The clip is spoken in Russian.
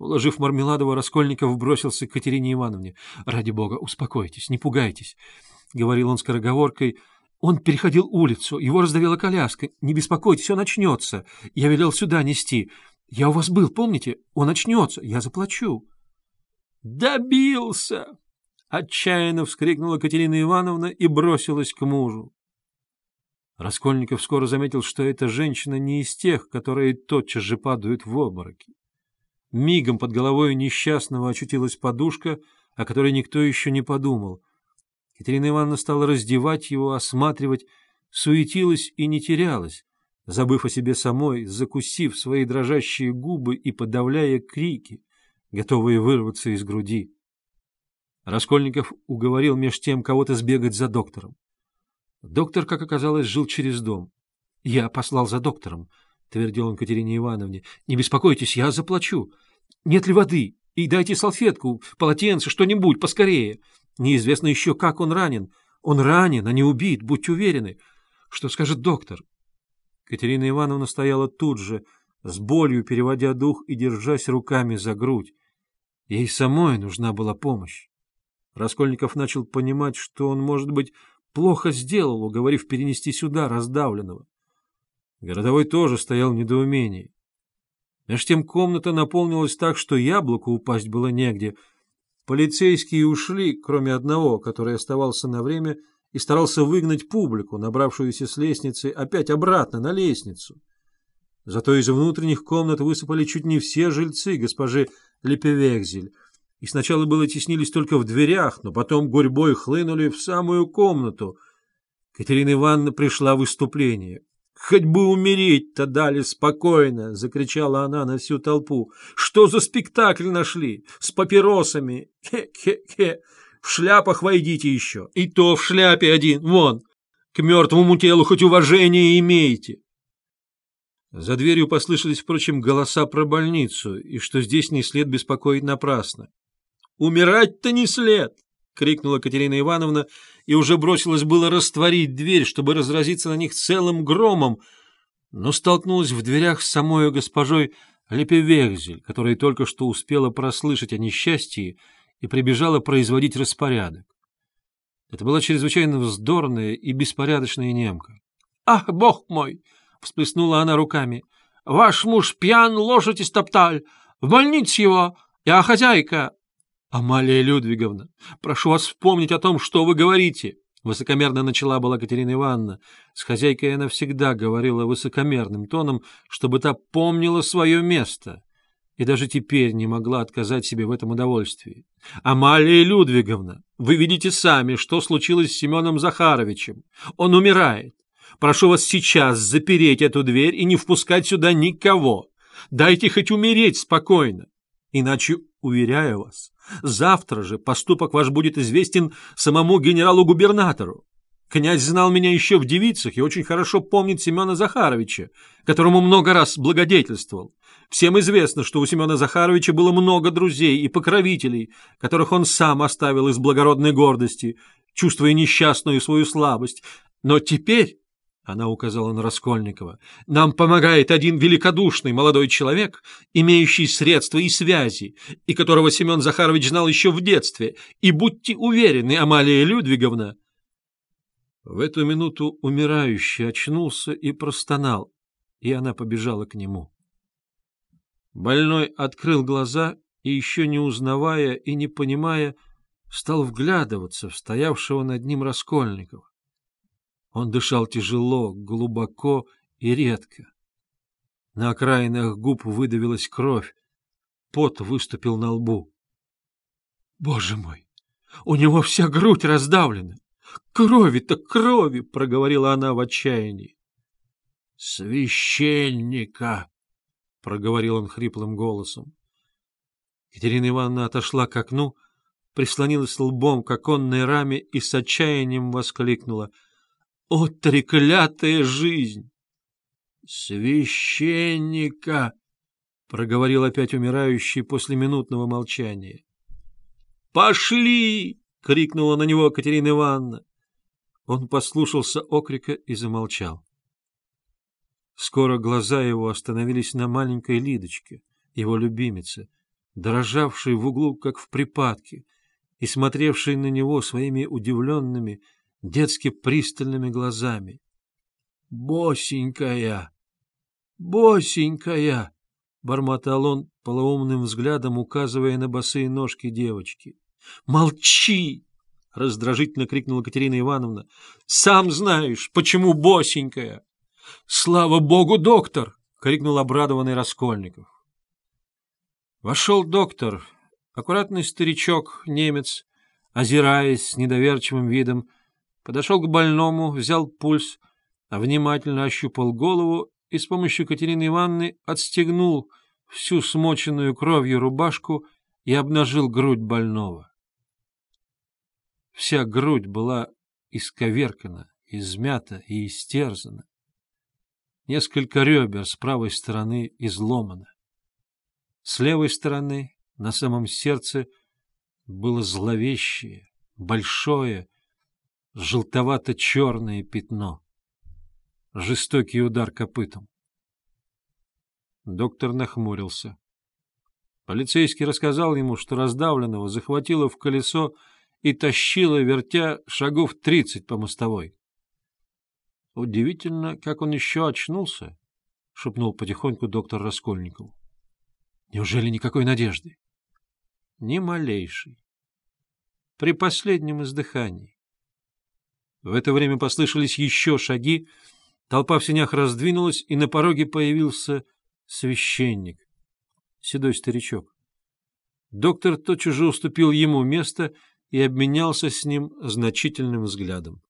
Уложив Мармеладова, Раскольников бросился к Катерине Ивановне. — Ради бога, успокойтесь, не пугайтесь, — говорил он скороговоркой. Он переходил улицу, его раздавила коляска. Не беспокойтесь, он очнется. Я велел сюда нести. Я у вас был, помните? Он очнется, я заплачу. — Добился! — отчаянно вскрикнула Катерина Ивановна и бросилась к мужу. Раскольников скоро заметил, что эта женщина не из тех, которые тотчас же падают в обмороки. Мигом под головой несчастного очутилась подушка, о которой никто еще не подумал. Катерина Ивановна стала раздевать его, осматривать, суетилась и не терялась, забыв о себе самой, закусив свои дрожащие губы и подавляя крики, готовые вырваться из груди. Раскольников уговорил меж тем кого-то сбегать за доктором. Доктор, как оказалось, жил через дом. Я послал за доктором. — твердил он Катерине Ивановне. — Не беспокойтесь, я заплачу. Нет ли воды? И дайте салфетку, полотенце, что-нибудь, поскорее. Неизвестно еще, как он ранен. Он ранен, а не убит, будьте уверены. Что скажет доктор? Катерина Ивановна стояла тут же, с болью переводя дух и держась руками за грудь. Ей самой нужна была помощь. Раскольников начал понимать, что он, может быть, плохо сделал, уговорив перенести сюда раздавленного. Городовой тоже стоял в недоумении. Меж тем комната наполнилась так, что яблоку упасть было негде. Полицейские ушли, кроме одного, который оставался на время и старался выгнать публику, набравшуюся с лестницы, опять обратно на лестницу. Зато из внутренних комнат высыпали чуть не все жильцы госпожи Лепевекзель, и сначала было теснились только в дверях, но потом гурьбой хлынули в самую комнату. Катерина Ивановна пришла в выступление. Хоть бы умереть-то дали спокойно, — закричала она на всю толпу. — Что за спектакль нашли? С папиросами? Хе-хе-хе. В шляпах войдите еще. И то в шляпе один. Вон. К мертвому телу хоть уважение имеете. За дверью послышались, впрочем, голоса про больницу, и что здесь не след беспокоить напрасно. «Умирать-то не след!» — крикнула Катерина Ивановна и уже бросилась было растворить дверь, чтобы разразиться на них целым громом, но столкнулась в дверях с самой госпожой Лепевекзель, которая только что успела прослышать о несчастье и прибежала производить распорядок. Это была чрезвычайно вздорная и беспорядочная немка. — Ах, бог мой! — всплеснула она руками. — Ваш муж пьян, лошадь истопталь. В больницу его! Я хозяйка! Амалия Людвиговна, прошу вас вспомнить о том, что вы говорите. Высокомерно начала была Катерина Ивановна. С хозяйкой она всегда говорила высокомерным тоном, чтобы та помнила свое место. И даже теперь не могла отказать себе в этом удовольствии. «Амалия Людвиговна, вы видите сами, что случилось с Семеном Захаровичем. Он умирает. Прошу вас сейчас запереть эту дверь и не впускать сюда никого. Дайте хоть умереть спокойно. Иначе, уверяю вас, завтра же поступок ваш будет известен самому генералу-губернатору. Князь знал меня еще в девицах и очень хорошо помнит Семена Захаровича, которому много раз благодетельствовал. Всем известно, что у Семена Захаровича было много друзей и покровителей, которых он сам оставил из благородной гордости, чувствуя несчастную свою слабость. Но теперь она указала на Раскольникова. «Нам помогает один великодушный молодой человек, имеющий средства и связи, и которого Семен Захарович знал еще в детстве. И будьте уверены, Амалия Людвиговна...» В эту минуту умирающий очнулся и простонал, и она побежала к нему. Больной открыл глаза и, еще не узнавая и не понимая, стал вглядываться в стоявшего над ним Раскольникова. Он дышал тяжело, глубоко и редко. На окраинах губ выдавилась кровь, пот выступил на лбу. — Боже мой! У него вся грудь раздавлена! Крови-то крови! — проговорила она в отчаянии. — Священника! — проговорил он хриплым голосом. Катерина Ивановна отошла к окну, прислонилась лбом к оконной раме и с отчаянием воскликнула — о, треклятая жизнь! Священника! проговорил опять умирающий после минутного молчания. Пошли! крикнула на него Катерина Ивановна. Он послушался окрика и замолчал. Скоро глаза его остановились на маленькой Лидочке, его любимице, дрожавший в углу, как в припадке, и смотревший на него своими удивленными, детски пристальными глазами. «Босенькая! Босенькая!» — бормотал он полоумным взглядом, указывая на босые ножки девочки. «Молчи!» — раздражительно крикнула Катерина Ивановна. «Сам знаешь, почему босенькая!» «Слава богу, доктор!» — крикнул обрадованный Раскольников. Вошел доктор, аккуратный старичок, немец, озираясь с недоверчивым видом, подошел к больному, взял пульс, внимательно ощупал голову и с помощью Катерины Ивановны отстегнул всю смоченную кровью рубашку и обнажил грудь больного. Вся грудь была исковеркана, измята и истерзана. Несколько ребер с правой стороны изломано. С левой стороны, на самом сердце, было зловещее, большое, желтовато-черное пятно. Жестокий удар копытом. Доктор нахмурился. Полицейский рассказал ему, что раздавленного захватило в колесо и тащило, вертя, шагов тридцать по мостовой. — Удивительно, как он еще очнулся, — шепнул потихоньку доктор Раскольникову. — Неужели никакой надежды? — Ни малейшей. При последнем издыхании. В это время послышались еще шаги, толпа в сенях раздвинулась, и на пороге появился священник, седой старичок. Доктор тотчас же уступил ему место и обменялся с ним значительным взглядом.